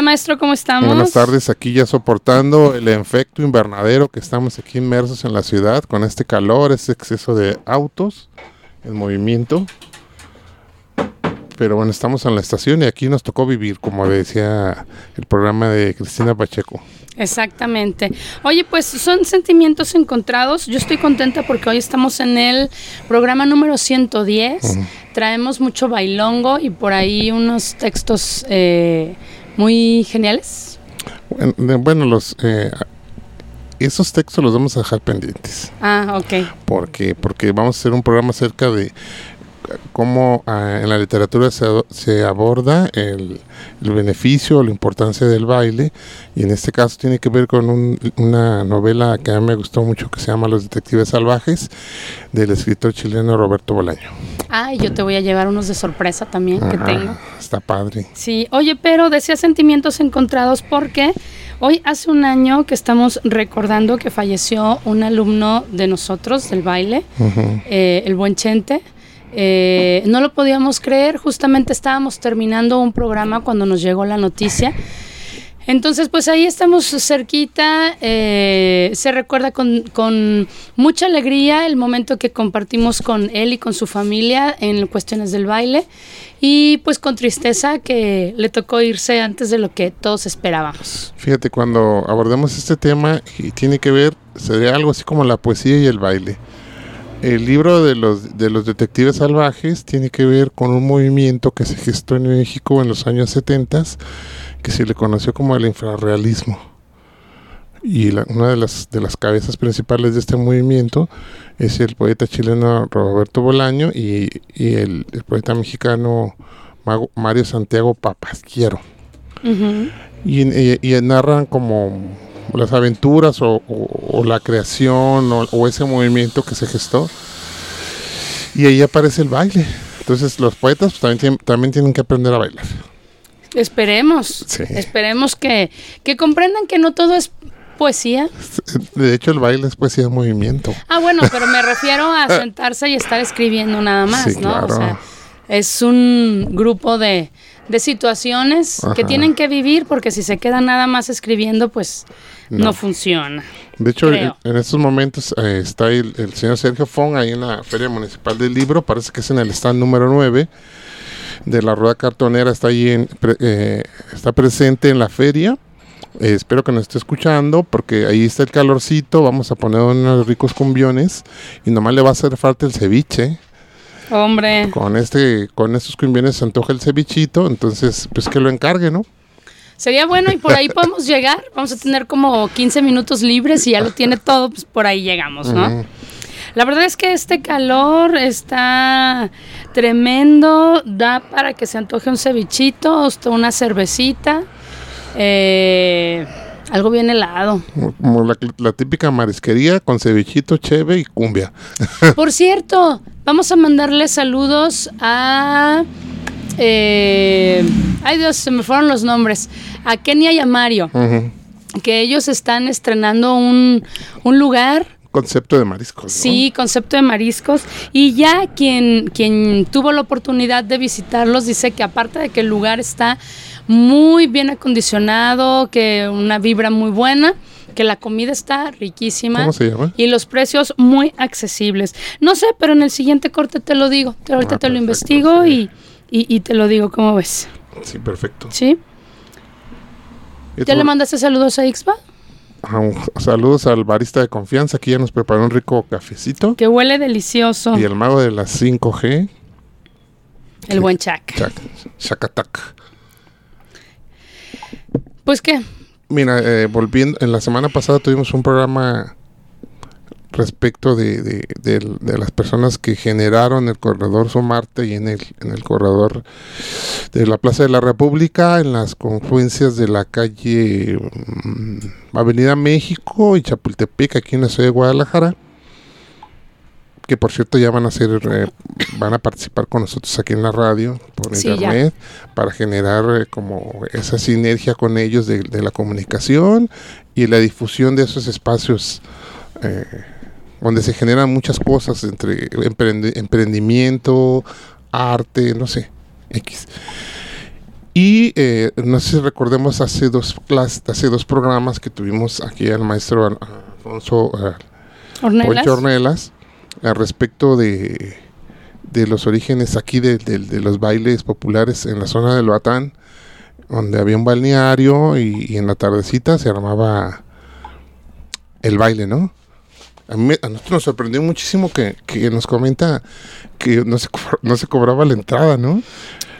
Hola maestro, ¿cómo estamos? Buenas tardes, aquí ya soportando el efecto invernadero que estamos aquí inmersos en la ciudad con este calor, este exceso de autos, el movimiento. Pero bueno, estamos en la estación y aquí nos tocó vivir, como decía el programa de Cristina Pacheco. Exactamente. Oye, pues son sentimientos encontrados. Yo estoy contenta porque hoy estamos en el programa número 110. Traemos mucho bailongo y por ahí unos textos eh, muy geniales. Bueno, los eh, esos textos los vamos a dejar pendientes. Ah, ok. Porque, porque vamos a hacer un programa acerca de cómo ah, en la literatura se, se aborda el, el, beneficio, la importancia del baile, y en este caso tiene que ver con un, una novela que a mí me gustó mucho que se llama Los Detectives Salvajes, del escritor chileno Roberto Bolaño. Ah, y yo te voy a llevar unos de sorpresa también que tengo. Está padre. Sí, oye, pero decía sentimientos encontrados porque hoy hace un año que estamos recordando que falleció un alumno de nosotros del baile, uh -huh. eh, el buen Chente. Eh, no lo podíamos creer, justamente estábamos terminando un programa cuando nos llegó la noticia. Entonces, pues ahí estamos cerquita, eh, se recuerda con, con, mucha alegría el momento que compartimos con él y con su familia en cuestiones del baile y pues con tristeza que le tocó irse antes de lo que todos esperábamos. Fíjate, cuando abordemos este tema y tiene que ver, sería algo así como la poesía y el baile. El libro de los, de los detectives salvajes tiene que ver con un movimiento que se gestó en México en los años 70 que se le conoció como el infrarrealismo. Y la, una de las, de las cabezas principales de este movimiento es el poeta chileno Roberto Bolaño y, y el, el, poeta mexicano Mario Santiago Papasquiero. Uh -huh. y, y, y narran como las aventuras o, o, o la creación o, o, ese movimiento que se gestó. Y ahí aparece el baile. Entonces los poetas pues, también, tienen, también tienen que aprender a bailar. Esperemos, sí. esperemos que, que comprendan que no todo es poesía. De hecho, el baile es poesía de movimiento. Ah, bueno, pero me refiero a sentarse y estar escribiendo nada más, sí, ¿no? Claro. O sea, es un grupo de, de situaciones Ajá. que tienen que vivir porque si se quedan nada más escribiendo, pues no, no funciona. De hecho, en, en, estos momentos eh, está el, el, señor Sergio Fong ahí en la Feria Municipal del Libro, parece que es en el stand número 9 de la Rueda Cartonera, está ahí, en, eh, está presente en la feria. Eh, espero que nos esté escuchando porque ahí está el calorcito, vamos a poner unos ricos cumbiones y nomás le va a hacer falta el ceviche. Hombre. Con este, con estos cumbiones se antoja el cevichito, entonces pues que lo encargue, ¿no? Sería bueno y por ahí podemos llegar. Vamos a tener como 15 minutos libres y ya lo tiene todo, pues por ahí llegamos, ¿no? La verdad es que este calor está tremendo, da para que se antoje un cevichito, una cervecita, eh, algo bien helado. Como la, la, típica marisquería con cevichito, cheve y cumbia. Por cierto, vamos a mandarle saludos a... Eh, ay Dios, se me fueron los nombres. A Kenia y a Mario. Uh -huh. Que ellos están estrenando un, un lugar concepto de mariscos. ¿no? Sí, concepto de mariscos. Y ya quien, quien tuvo la oportunidad de visitarlos dice que aparte de que el lugar está muy bien acondicionado, que una vibra muy buena, que la comida está riquísima. ¿Cómo se llama? Y los precios muy accesibles. No sé, pero en el siguiente corte te lo digo. Ahorita ah, te perfecto, lo investigo sí. y, y, y, te lo digo, ¿cómo ves? Sí, perfecto. ¿Sí? ¿Ya le mandaste saludos a Ixba? saludos al barista de confianza que ya nos preparó un rico cafecito. Que huele delicioso. Y el mago de las 5G. El buen Chac. Chac. Chacatac. Pues qué. Mira, eh, volviendo, en la semana pasada tuvimos un programa respecto de, de, las personas que generaron el corredor Somarte y en el, en el corredor de la Plaza de la República, en las confluencias de la calle mm, Avenida México y Chapultepec, aquí en la ciudad de Guadalajara que por cierto ya van a ser, eh, van a participar con nosotros aquí en la radio por internet para generar eh, como esa sinergia con ellos de, la comunicación y la difusión de esos espacios eh, donde se generan muchas cosas entre emprendimiento, arte, no sé, X. Y no sé si recordemos hace dos clases, hace dos programas que tuvimos aquí al maestro Alfonso Ornelas al respecto de, de los orígenes aquí de, los bailes populares en la zona del Batán, donde había un balneario y, en la tardecita se armaba el baile, ¿no? A, mí, a nosotros nos sorprendió muchísimo que, que nos comenta que no se, no se cobraba la entrada, ¿no?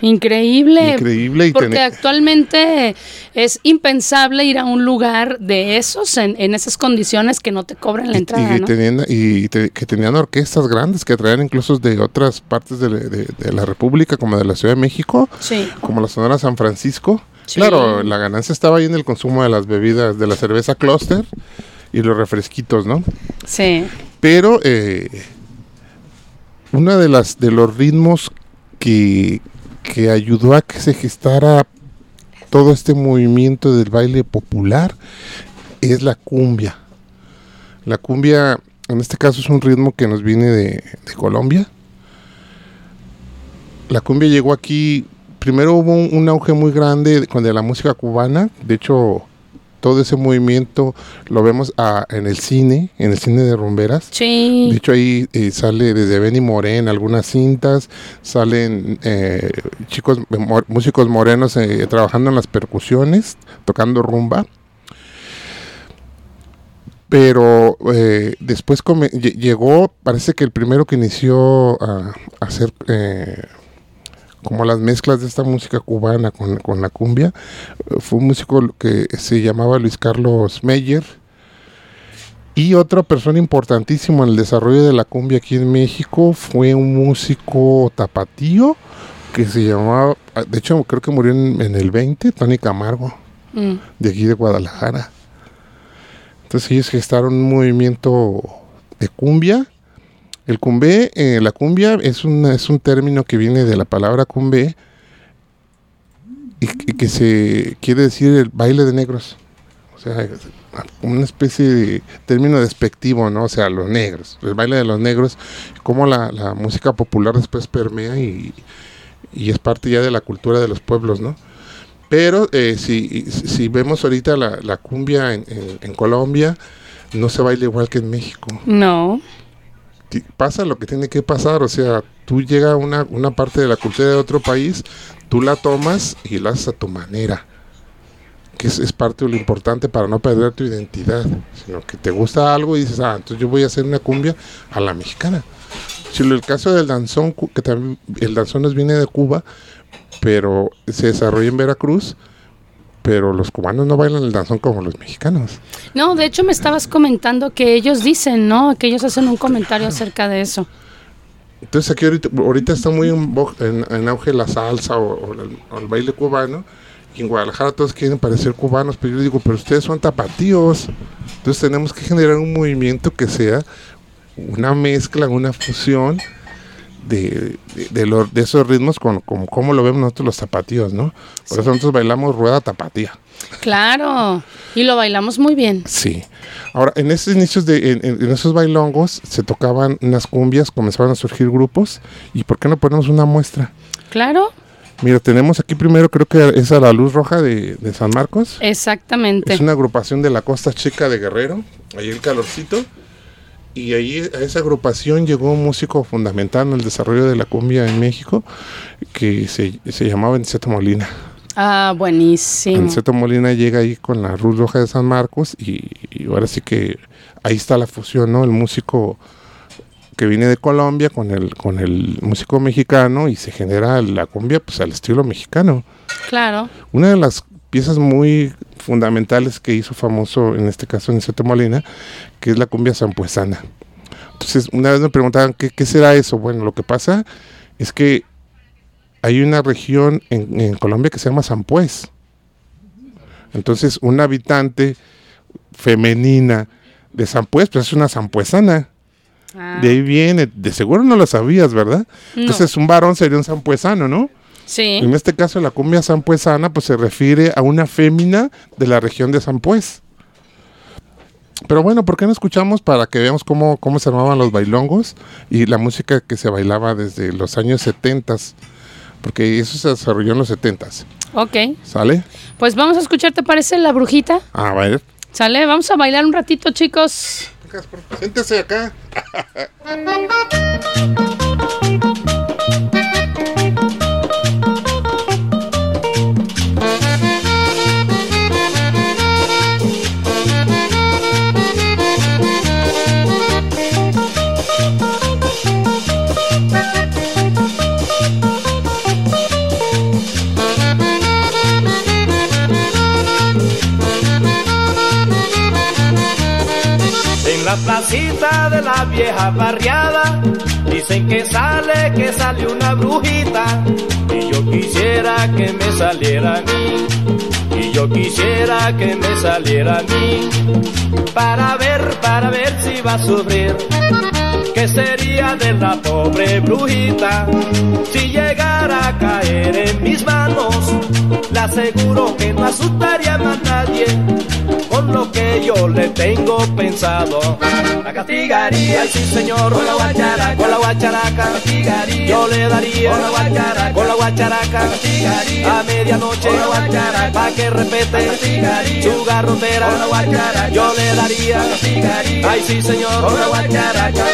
Increíble. Increíble. porque actualmente es impensable ir a un lugar de esos, en, esas condiciones que no te cobran la entrada. Y, tenían, y que tenían orquestas grandes que traían incluso de otras partes de, la República, como de la Ciudad de México, como la Sonora San Francisco. Claro, la ganancia estaba ahí en el consumo de las bebidas, de la cerveza Cluster y los refresquitos, ¿no? Sí. Pero eh, una de las de los ritmos que, que ayudó a que se gestara todo este movimiento del baile popular es la cumbia. La cumbia, en este caso, es un ritmo que nos viene de, Colombia. La cumbia llegó aquí, primero hubo un, auge muy grande con de la música cubana, de hecho todo ese movimiento lo vemos ah, en el cine, en el cine de rumberas. Sí. De hecho ahí eh, sale desde Benny Morén algunas cintas, salen eh, chicos, músicos morenos eh, trabajando en las percusiones, tocando rumba. Pero después llegó, parece que el primero que inició a, a hacer como las mezclas de esta música cubana con, la cumbia. Fue un músico que se llamaba Luis Carlos Meyer. Y otra persona importantísima en el desarrollo de la cumbia aquí en México fue un músico tapatío que se llamaba, de hecho creo que murió en, el 20, Tony Camargo, mm. de aquí de Guadalajara. Entonces ellos gestaron un movimiento de cumbia el cumbé, eh, la cumbia es, es un término que viene de la palabra cumbé y, que se quiere decir el baile de negros. O sea, una especie de término despectivo, ¿no? O sea, los negros, el baile de los negros, como la, música popular después permea y, es parte ya de la cultura de los pueblos, ¿no? Pero eh, si, si, vemos ahorita la, cumbia en, en, Colombia, no se baila igual que en México. No pasa lo que tiene que pasar, o sea, tú llegas a una, una parte de la cultura de otro país, tú la tomas y la haces a tu manera, que es, parte de lo importante para no perder tu identidad, sino que te gusta algo y dices, ah, entonces yo voy a hacer una cumbia a la mexicana. Si el caso del danzón, que también el danzón viene de Cuba, pero se desarrolla en Veracruz, pero los cubanos no bailan el danzón como los mexicanos. No, de hecho me estabas comentando que ellos dicen, ¿no? Que ellos hacen un comentario acerca de eso. Entonces aquí ahorita, está muy en, auge la salsa o, el, baile cubano. Y en Guadalajara todos quieren parecer cubanos, pero yo digo, pero ustedes son tapatíos. Entonces tenemos que generar un movimiento que sea una mezcla, una fusión de, de, de, esos ritmos con, como lo vemos nosotros los zapatillos, ¿no? Por eso nosotros bailamos rueda tapatía. Claro, y lo bailamos muy bien. Sí. Ahora, en esos inicios de, en, esos bailongos se tocaban unas cumbias, comenzaban a surgir grupos, ¿y por qué no ponemos una muestra? Claro. Mira, tenemos aquí primero, creo que es a la Luz Roja de, de San Marcos. Exactamente. Es una agrupación de la Costa Chica de Guerrero, ahí el calorcito. Y ahí a esa agrupación llegó un músico fundamental en el desarrollo de la cumbia en México que se, se llamaba Aniceto Molina. Ah, buenísimo. Aniceto Molina llega ahí con la Ruz Roja de San Marcos y, ahora sí que ahí está la fusión, ¿no? El músico que viene de Colombia con el, con el músico mexicano y se genera la cumbia pues al estilo mexicano. Claro. Una de las piezas muy fundamentales que hizo famoso, en este caso en Seto Molina, que es la cumbia zampuesana. Entonces, una vez me preguntaban, ¿qué, qué será eso? Bueno, lo que pasa es que hay una región en, en Colombia que se llama Zampués. Entonces, un habitante femenina de Zampués, pues es una zampuesana. Ah, De ahí viene, de seguro no lo sabías, ¿verdad? no. Entonces, un varón sería un zampuesano, ¿no? sí. En este caso, la cumbia zampuesana, pues se refiere a una fémina de la región de Zampués. Pero bueno, ¿por qué no escuchamos para que veamos cómo, cómo se armaban los bailongos y la música que se bailaba desde los años 70? Porque eso se desarrolló en los 70. Ok. ¿Sale? Pues vamos a escuchar, ¿te parece la brujita? A ver. ¿Sale? Vamos a bailar un ratito, chicos. Siéntese acá. la placita de la vieja barriada dicen que sale, que sale una brujita. Y yo quisiera que me saliera a mí. Y yo quisiera que me saliera a mí. Para ver, para ver si va a sufrir. ¿Qué sería de la pobre brujita si llegara a caer en mis manos? Le aseguro que no asustaría más a nadie con lo que yo le tengo pensado. La castigaría, sí señor, con la guacharaca, con la guacharaca, castigaría. Yo le daría con la guacharaca, con la guacharaca, castigaría. A medianoche, con la guacharaca, pa' que repete, castigaría. Su garrotera, con la guacharaca, yo le daría, castigaría. Ay sí señor, con la guacharaca.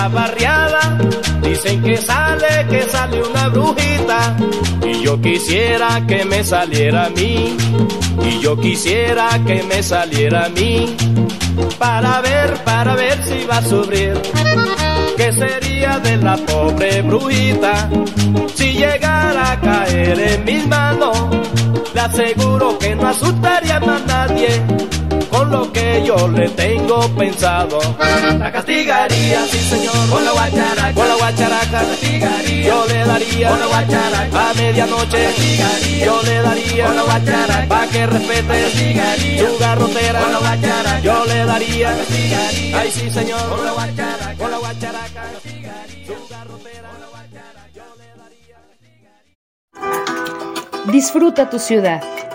La barriada dicen que sale, que sale una brujita. Y yo quisiera que me saliera a mí. Y yo quisiera que me saliera a mí. Para ver, para ver si va a sufrir. ¿Qué sería de la pobre brujita si llegara a caer en mis manos? Le aseguro que no asustaría más nadie con lo que yo le tengo pensado. La castigaría, sí señor, con la guacharaca, con la guacharaca, castigaría. Yo le daría con la guacharaca a medianoche, castigaría. Yo le daría con la guacharaca pa' que respete, castigaría. Su garrotera, con la guacharaca, yo le daría, castigaría. Ay sí señor, con la guacharaca, con la guacharaca, castigaría. Su garrotera, con la guacharaca, yo le daría. Disfruta tu ciudad.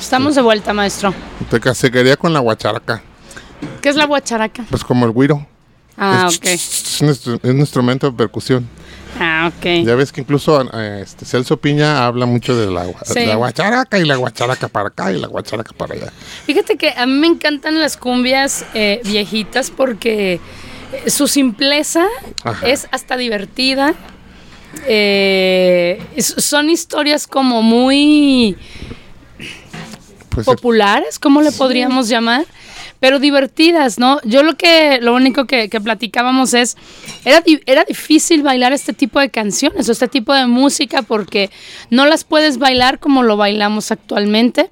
Estamos de vuelta, maestro. Te casearía con la guacharaca. ¿Qué es la guacharaca? Pues como el güiro. Ah, es, ok. es un, instrumento de percusión. Ah, ok. Ya ves que incluso eh, este, Celso Piña habla mucho de la, Sí. la guacharaca y la guacharaca para acá y la guacharaca para allá. Fíjate que a mí me encantan las cumbias eh, viejitas porque eh, su simpleza Ajá. es hasta divertida. Eh, son historias como muy Pues populares, ¿cómo le podríamos llamar? pero divertidas, ¿no? Yo lo que, lo único que, que platicábamos es, era, era difícil bailar este tipo de canciones o este tipo de música porque no las puedes bailar como lo bailamos actualmente,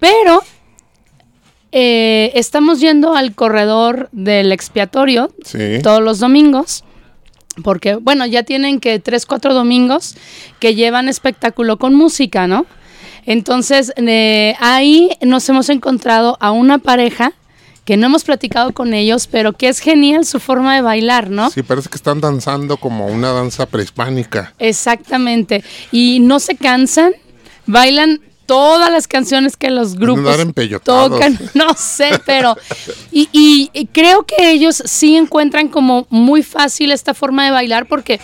pero eh, estamos yendo al corredor del expiatorio todos los domingos. Porque, bueno, ya tienen que tres, cuatro domingos que llevan espectáculo con música, ¿no? Entonces, eh, ahí nos hemos encontrado a una pareja que no hemos platicado con ellos, pero que es genial su forma de bailar, ¿no? Sí, parece que están danzando como una danza prehispánica. Exactamente. Y no se cansan, bailan todas las canciones que los grupos tocan, no sé, pero y, y, creo que ellos sí encuentran como muy fácil esta forma de bailar porque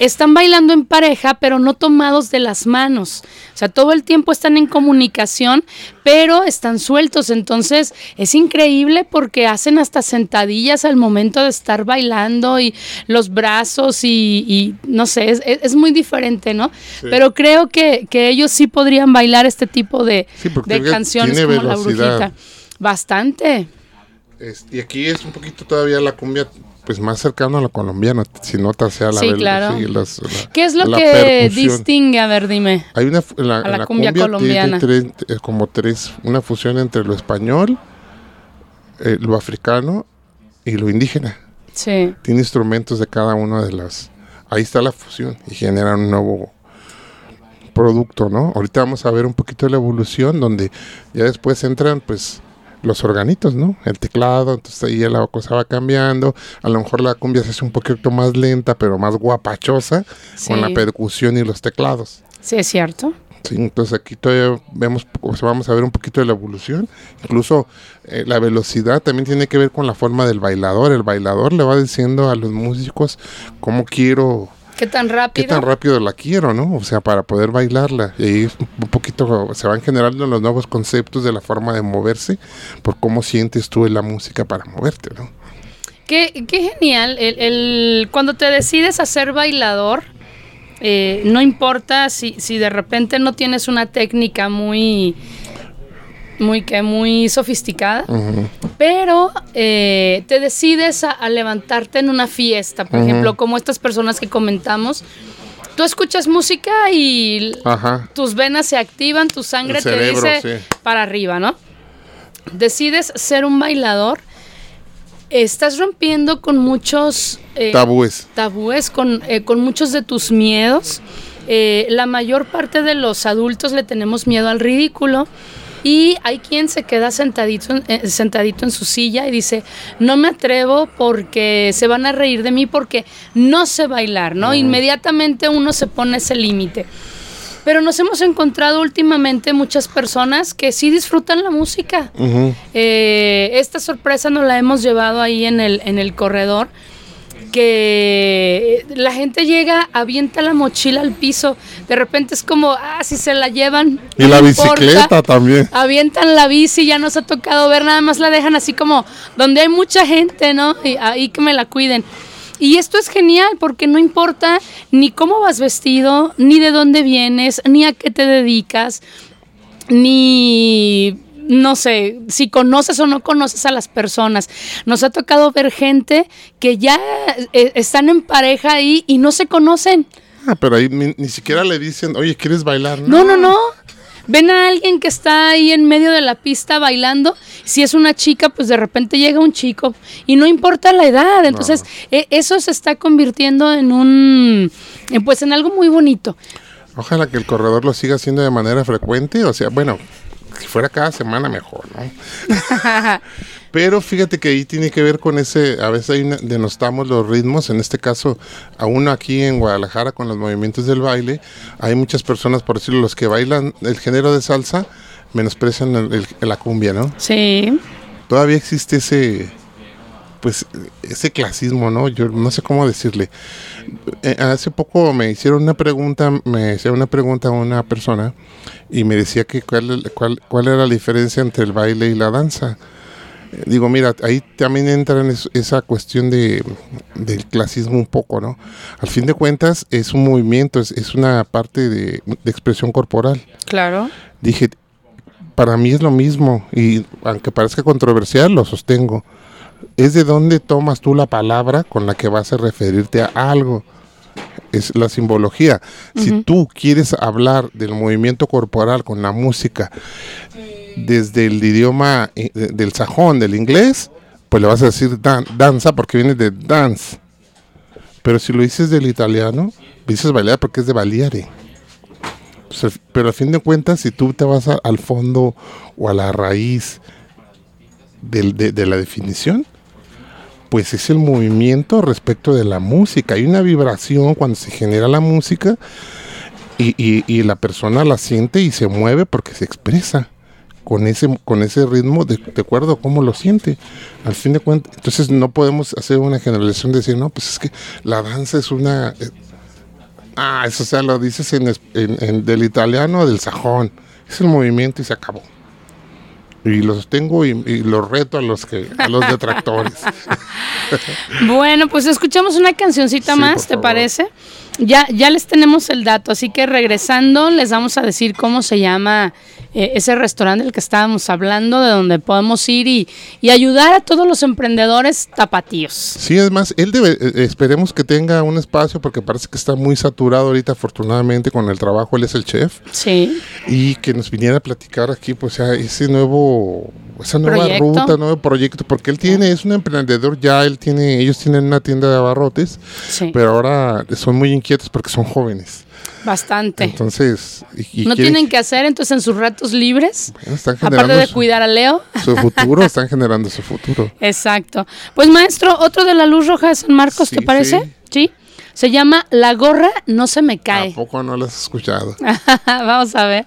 están bailando en pareja, pero no tomados de las manos. O sea, todo el tiempo están en comunicación, pero están sueltos. Entonces, es increíble porque hacen hasta sentadillas al momento de estar bailando y los brazos y, no sé, es, muy diferente, ¿no? Pero creo que, ellos sí podrían bailar este tipo de, canciones como la brujita. Bastante. y aquí es un poquito todavía la cumbia pues más cercano a lo colombiano, si notas sea la Sí, claro. ¿Qué es lo que distingue? A ver, dime. Hay una la, cumbia, colombiana. Tiene eh, como tres, una fusión entre lo español, eh, lo africano y lo indígena. Sí. Tiene instrumentos de cada una de las. Ahí está la fusión y genera un nuevo producto, ¿no? Ahorita vamos a ver un poquito de la evolución, donde ya después entran, pues los organitos, ¿no? El teclado, entonces ahí la cosa va cambiando. A lo mejor la cumbia se hace un poquito más lenta, pero más guapachosa con la percusión y los teclados. Sí, es cierto. Sí, entonces aquí todavía vemos, o sea, vamos a ver un poquito de la evolución. Incluso eh, la velocidad también tiene que ver con la forma del bailador. El bailador le va diciendo a los músicos cómo quiero ¿Qué tan rápido? ¿Qué tan rápido la quiero, no? O sea, para poder bailarla. Y ahí un poquito se van generando los nuevos conceptos de la forma de moverse, por cómo sientes tú en la música para moverte, ¿no? Qué, qué genial. El, cuando te decides a ser bailador, eh, no importa si, si de repente no tienes una técnica muy muy que muy sofisticada, pero eh, te decides a, levantarte en una fiesta, por ejemplo, como estas personas que comentamos. Tú escuchas música y tus venas se activan, tu sangre te dice para arriba, ¿no? Decides ser un bailador, estás rompiendo con muchos eh, tabúes, tabúes con, eh, con muchos de tus miedos. la mayor parte de los adultos le tenemos miedo al ridículo y hay quien se queda sentadito, eh, sentadito en su silla y dice, no me atrevo porque se van a reír de mí porque no sé bailar, ¿no? Inmediatamente uno se pone ese límite. Pero nos hemos encontrado últimamente muchas personas que sí disfrutan la música. Eh, esta sorpresa nos la hemos llevado ahí en el, en el corredor que la gente llega, avienta la mochila al piso, de repente es como, ah, si se la llevan. Y la bicicleta también. Avientan la bici, ya nos ha tocado ver, nada más la dejan así como donde hay mucha gente, ¿no? Y ahí que me la cuiden. Y esto es genial porque no importa ni cómo vas vestido, ni de dónde vienes, ni a qué te dedicas, ni no sé, si conoces o no conoces a las personas. Nos ha tocado ver gente que ya eh, están en pareja ahí y no se conocen. Ah, pero ahí ni, siquiera le dicen, oye, ¿quieres bailar? No, no, no. Ven a alguien que está ahí en medio de la pista bailando. Si es una chica, pues de repente llega un chico y no importa la edad. Entonces, e, eso se está convirtiendo en un, pues en algo muy bonito. Ojalá que el corredor lo siga haciendo de manera frecuente. O sea, bueno, si fuera cada semana mejor, ¿no? Pero fíjate que ahí tiene que ver con ese, a veces ahí denostamos los ritmos, en este caso, aún aquí en Guadalajara con los movimientos del baile, hay muchas personas, por decirlo, los que bailan el género de salsa, menosprecian la cumbia, ¿no? Sí. Todavía existe ese, pues, ese clasismo, ¿no? Yo no sé cómo decirle. Eh, hace poco me hicieron una pregunta, me hicieron una pregunta a una persona y me decía que cuál, cuál, cuál era la diferencia entre el baile y la danza. Eh, digo, mira, ahí también entra en esa cuestión de, del clasismo un poco, ¿no? Al fin de cuentas es un movimiento, es, es una parte de, de expresión corporal. Claro. Dije, para mí es lo mismo y aunque parezca controversial, lo sostengo. Es de dónde tomas tú la palabra con la que vas a referirte a algo. Es la simbología. Si tú quieres hablar del movimiento corporal con la música desde el idioma eh, del sajón, del inglés, pues le vas a decir danza porque viene de dance. Pero si lo dices del italiano, dices bailar porque es de baleare. Pues, pero a fin de cuentas, si tú te vas al fondo o a la raíz de, la definición, pues es el movimiento respecto de la música. Hay una vibración cuando se genera la música y, y la persona la siente y se mueve porque se expresa con ese, con ese ritmo de, acuerdo a cómo lo siente. Al fin de cuentas, entonces no podemos hacer una generalización de decir, no, pues es que la danza es una... Eh, ah, eso o sea, lo dices en, en, del italiano o del sajón. Es el movimiento y se acabó. Y lo sostengo y, y lo reto a los que a los detractores. bueno, pues escuchamos una cancioncita más, ¿te parece? Ya, ya les tenemos el dato, así que regresando les vamos a decir cómo se llama eh, ese restaurante del que estábamos hablando, de donde podemos ir y, ayudar a todos los emprendedores tapatíos. Sí, además, él debe, eh, esperemos que tenga un espacio porque parece que está muy saturado ahorita, afortunadamente, con el trabajo, él es el chef. Sí. Y que nos viniera a platicar aquí, pues, ya ese nuevo esa nueva ruta, nuevo proyecto, porque él tiene, es un emprendedor ya, él tiene, ellos tienen una tienda de abarrotes, pero ahora son muy inquietos porque son jóvenes. Bastante. Entonces, no tienen que hacer entonces en sus ratos libres, aparte de cuidar a Leo. Su futuro, están generando su futuro. Exacto. Pues maestro, otro de la luz roja de San Marcos, ¿te parece? Sí. Se llama La gorra no se me cae. ¿A no lo has escuchado? Vamos a ver.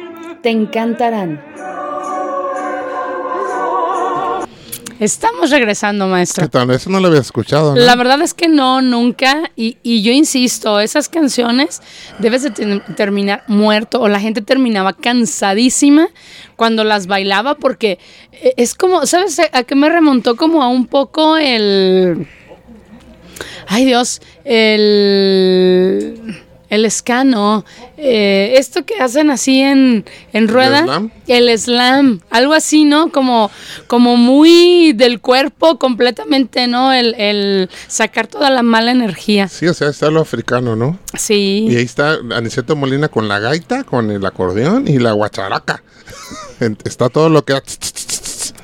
Te encantarán. Estamos regresando, maestro. ¿Qué tal? Eso no lo había escuchado. ¿no? La verdad es que no, nunca. Y, y yo insisto, esas canciones debes de ten- terminar muerto o la gente terminaba cansadísima cuando las bailaba porque eh, es como, ¿sabes a a qué me remontó? Como a un poco el... Ay Dios, el... El escano, eh, esto que hacen así en, en rueda, slam? el slam, algo así, ¿no? Como, como muy del cuerpo completamente, ¿no? El, el sacar toda la mala energía. Sí, o sea, está lo africano, ¿no? Y Sí. ahí está Aniceto Molina con la gaita, con el acordeón y la guacharaca. Está todo lo que...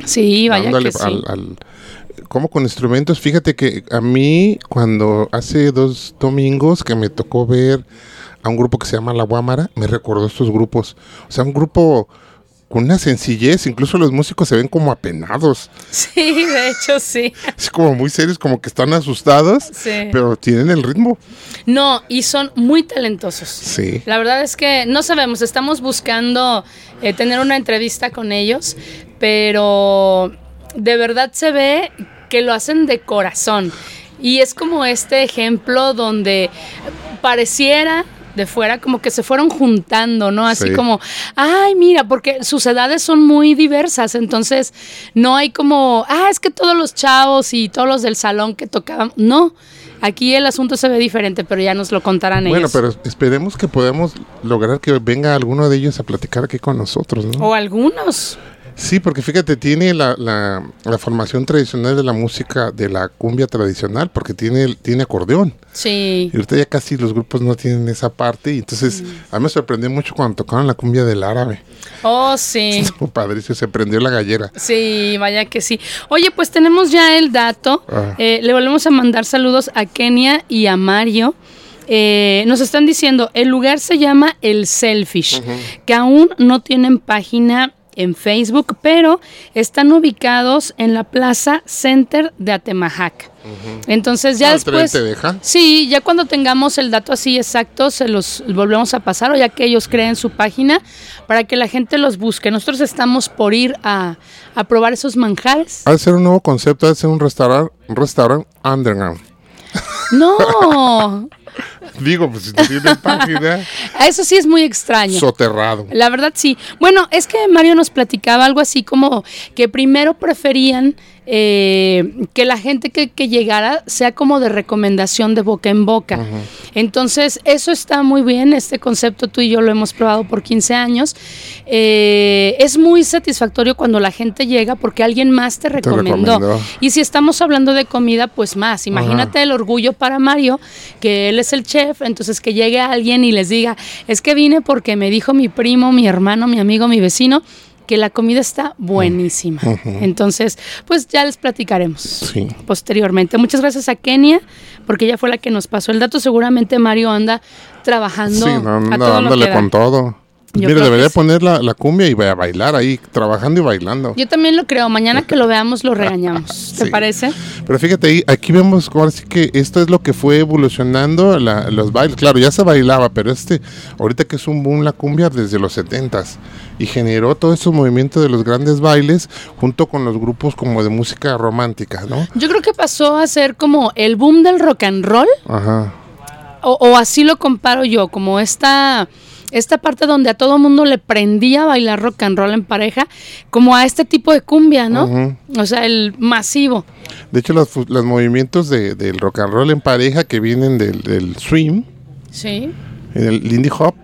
Sí, vaya dándole que sí. al- al- como con instrumentos, fíjate que a mí cuando hace dos domingos que me tocó ver a un grupo que se llama La Guámara, me recordó estos grupos. O sea, un grupo con una sencillez, incluso los músicos se ven como apenados, Sí, de hecho sí. así como muy serios, como que están asustados, Sí. pero tienen el ritmo. No, y son muy talentosos. Sí. La verdad es que no sabemos, estamos buscando eh, tener una entrevista con ellos, pero de verdad se ve que lo hacen de corazón. Y es como este ejemplo donde pareciera de fuera como que se fueron juntando, ¿no? Así Sí. como, ay, mira, porque sus edades son muy diversas, entonces no hay como, ah, es que todos los chavos y todos los del salón que tocaban, no. Aquí el asunto se ve diferente, pero ya nos lo contarán Bueno, ellos. pero esperemos que podamos lograr que venga alguno de ellos a platicar aquí con nosotros, ¿no? O algunos. Sí, porque fíjate, tiene la, la, la formación tradicional de la música, de la cumbia tradicional, porque tiene, tiene acordeón. Sí. Y ahorita ya casi los grupos no tienen esa parte. Y entonces, a mí me sorprendió mucho cuando tocaron la cumbia del árabe. Oh, sí. Estuvo padrísimo, se prendió la gallera. Sí, vaya que sí. Oye, pues tenemos ya el dato. Ah. Eh, le volvemos a mandar saludos a Kenia y a Mario. Eh, nos están diciendo, el lugar se llama El Selfish, que aún no tienen página en Facebook, pero están ubicados en la Plaza Center de Atemajac. Entonces ya Ah, ¿el tren después... te deja? Sí, ya cuando tengamos el dato así exacto, se los volvemos a pasar, o ya que ellos creen su página, para que la gente los busque. Nosotros estamos por ir a, a probar esos manjares. Ha de ser un nuevo concepto, ha de ser un restaurante un restaurant underground. No, Digo, pues si no tiene página, eso sí es muy extraño. soterrado. La verdad sí. Bueno, es que Mario nos platicaba algo así como que primero preferían eh, que la gente que, que llegara sea como de recomendación de boca en boca. Entonces, eso está muy bien, este concepto tú y yo lo hemos probado por 15 años. Eh, es muy satisfactorio cuando la gente llega porque alguien más te recomendó. recomendó. Y si estamos hablando de comida, pues más. Imagínate el orgullo para Mario, que él es el chef, entonces que llegue alguien y les diga, es que vine porque me dijo mi primo, mi hermano, mi amigo, mi vecino, que la comida está buenísima. Entonces, pues ya les platicaremos Sí. posteriormente. Muchas gracias a Kenia, porque ella fue la que nos pasó el dato. Seguramente Mario anda trabajando Sí, no, a anda todo lo dándole que da. con todo. Pues Yo mira, debería poner la, la cumbia y vaya a bailar ahí, trabajando y bailando. Yo también lo creo. Mañana que lo veamos lo regañamos. ¿Te Sí. parece? Pero fíjate aquí vemos ahora sí que esto es lo que fue evolucionando la- los bailes. Claro, ya se bailaba, pero este, ahorita que es un boom la cumbia desde los setentas y generó todo ese movimiento de los grandes bailes junto con los grupos como de música romántica, ¿no? Yo creo que pasó a ser como el boom del rock and roll, Ajá. o, o así lo comparo yo, como esta, esta parte donde a todo mundo le prendía bailar rock and roll en pareja, como a este tipo de cumbia, ¿no? O sea, el masivo. De hecho, los, movimientos de- del rock and roll en pareja que vienen del, del swing, Sí. en el Lindy Hop,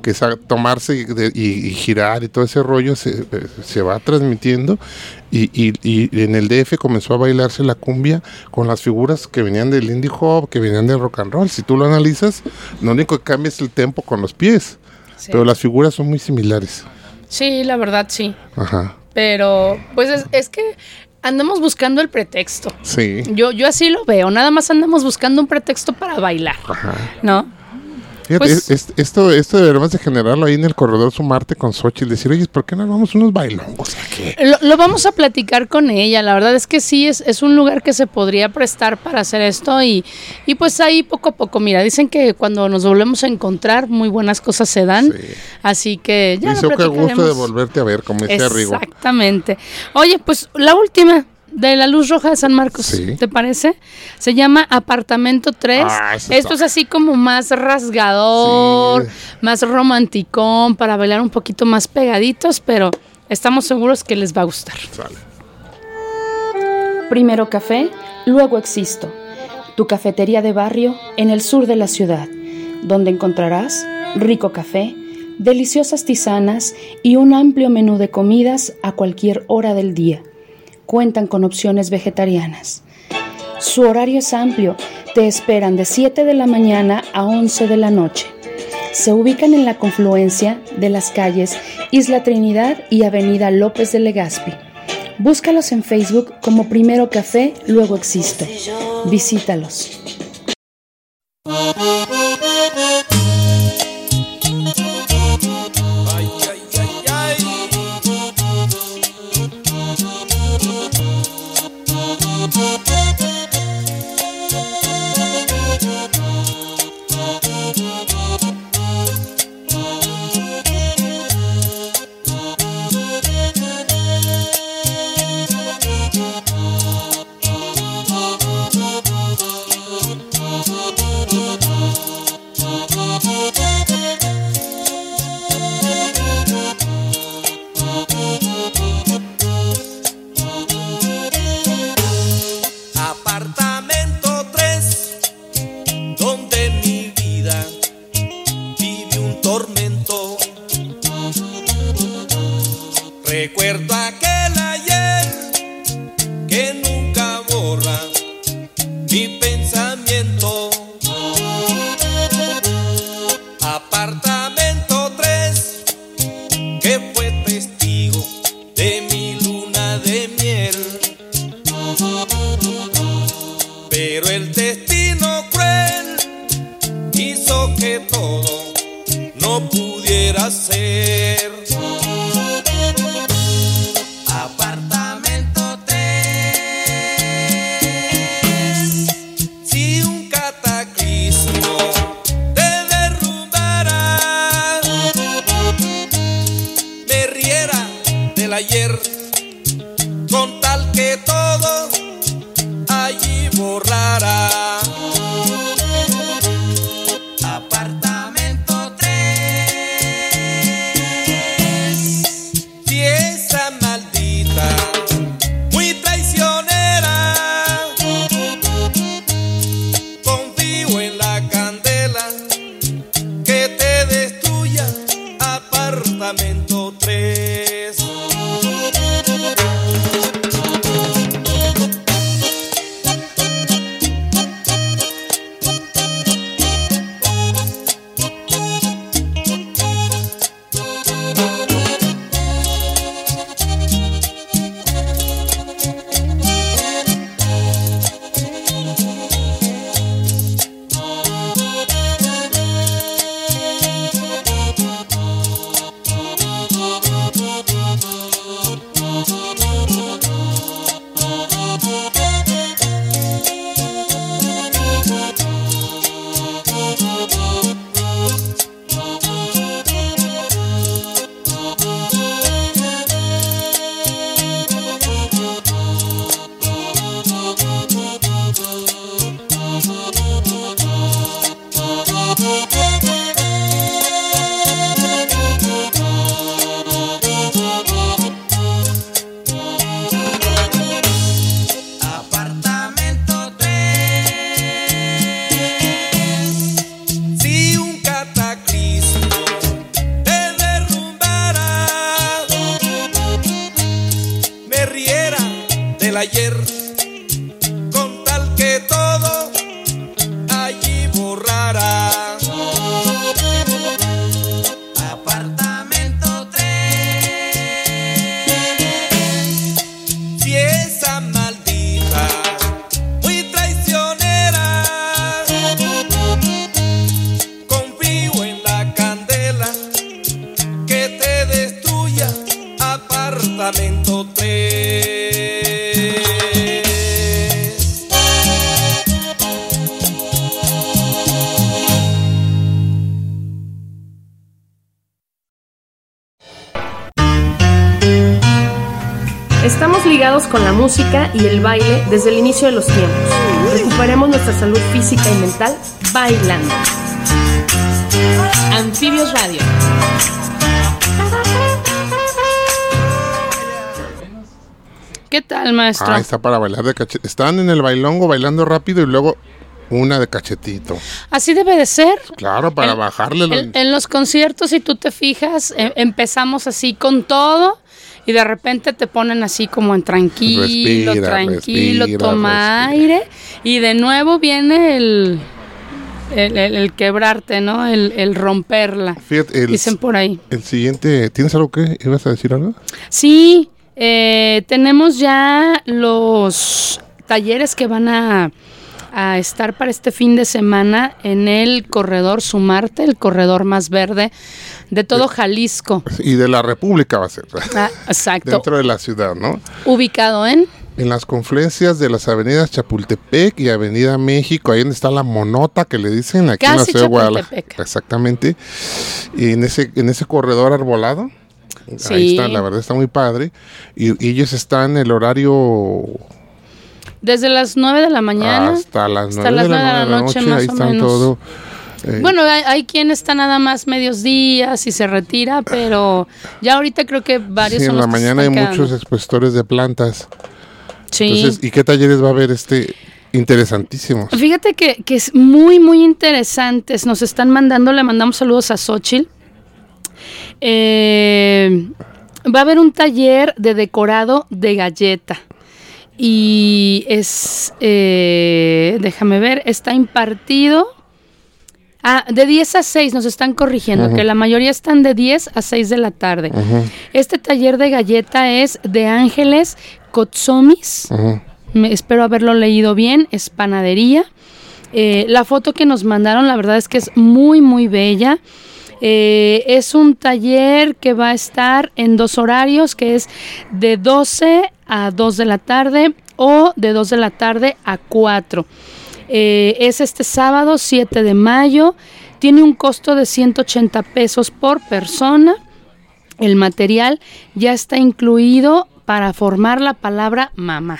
que es a tomarse y, de- y- y girar y todo ese rollo se, eh, se va transmitiendo y, y- y en el DF comenzó a bailarse la cumbia con las figuras que venían del Lindy Hop, que venían del rock and roll. Si tú lo analizas, lo único que cambia es el tempo con los pies, Sí. pero las figuras son muy similares. Sí, la verdad sí. Ajá. Pero, pues es, es que andamos buscando el pretexto. Sí. Yo, yo así lo veo, nada más andamos buscando un pretexto para bailar, Ajá. ¿no? Fíjate, Pues- es- es- esto, esto deberíamos de generarlo ahí en el corredor Sumarte con Xochitl. Decir, oye, ¿por qué no vamos unos bailongos aquí? Lo, lo vamos a platicar con ella, la verdad es que sí, es, es un lugar que se podría prestar para hacer esto y, y pues ahí poco a poco, mira, dicen que cuando nos volvemos a encontrar muy buenas cosas se dan, Sí. así que ya Dice, lo qué gusto de platicaremos. volverte a ver, como decía Rigo. Exactamente. Oye, pues la última de la Luz Roja de San Marcos, Sí. ¿te parece? Se llama Apartamento 3. Ah, Esto es así como más rasgador, Sí. más romanticón, para bailar un poquito más pegaditos, pero estamos seguros que les va a gustar. Sale. Primero café, luego existo. Tu cafetería de barrio en el sur de la ciudad, donde encontrarás rico café, deliciosas tisanas y un amplio menú de comidas a cualquier hora del día. Cuentan con opciones vegetarianas. Su horario es amplio, te esperan de 7 de la mañana a 11 de la noche. Se ubican en la confluencia de las calles Isla Trinidad y Avenida López de Legazpi. Búscalos en Facebook como Primero Café, luego Existo. Visítalos. Y el baile desde el inicio de los tiempos. Recuperemos nuestra salud física y mental bailando. Anfibios Radio. ¿Qué tal, maestro? Ah, está para bailar de cachetito. Están en el bailongo bailando rápido y luego una de cachetito. Así debe de ser. Claro, para En- bajarle. los- En, en los conciertos, si tú te fijas, em- empezamos así con todo y de repente te ponen así como en tranquilo, Respira, tranquilo, respira, toma respira. aire y de nuevo viene el, el, el- el quebrarte, ¿no? El, el romperla. Fíjate, el, Dicen por ahí. el siguiente. ¿Tienes algo que ibas a decir algo? Sí, eh, tenemos ya los talleres que van a, a estar para este fin de semana en el corredor Sumarte, el corredor más verde de todo Jalisco. Y de la República va a ser. Ah, exacto. Dentro de la ciudad, ¿no? Ubicado en En las confluencias de las avenidas Chapultepec y Avenida México, ahí donde está la monota que le dicen aquí en la ciudad de Guadalajara. Exactamente. Y en ese, en ese corredor arbolado. Sí. Ahí está, la verdad está muy padre. Y, y ellos están en el horario desde las 9 de la mañana hasta las hasta 9 las de la, de la noche, más ahí o están menos. todo. eh, Bueno, hay, hay quien está nada más medios días y se retira, pero ya ahorita creo que varios sí, son en la que mañana hay muchos expositores de plantas. Sí. Entonces, ¿y qué talleres va a haber este? Interesantísimos. Fíjate que, que es muy, muy interesantes. Nos están mandando, le mandamos saludos a Xochitl. Eh, va a haber un taller de decorado de galleta. Y es, eh, déjame ver, está impartido. Ah, de 10 a 6 nos están corrigiendo, que la mayoría están de 10 a 6 de la tarde. Este taller de galleta es de Ángeles Kotsomis. Me- espero haberlo leído bien, es panadería. Eh, la foto que nos mandaron, la verdad es que es muy, muy bella. Eh, es un taller que va a estar en dos horarios, que es de 12 a 2 de la tarde o de 2 de la tarde a 4. Eh, es este sábado 7 de mayo. Tiene un costo de 180 pesos por persona. El material ya está incluido para formar la palabra mamá.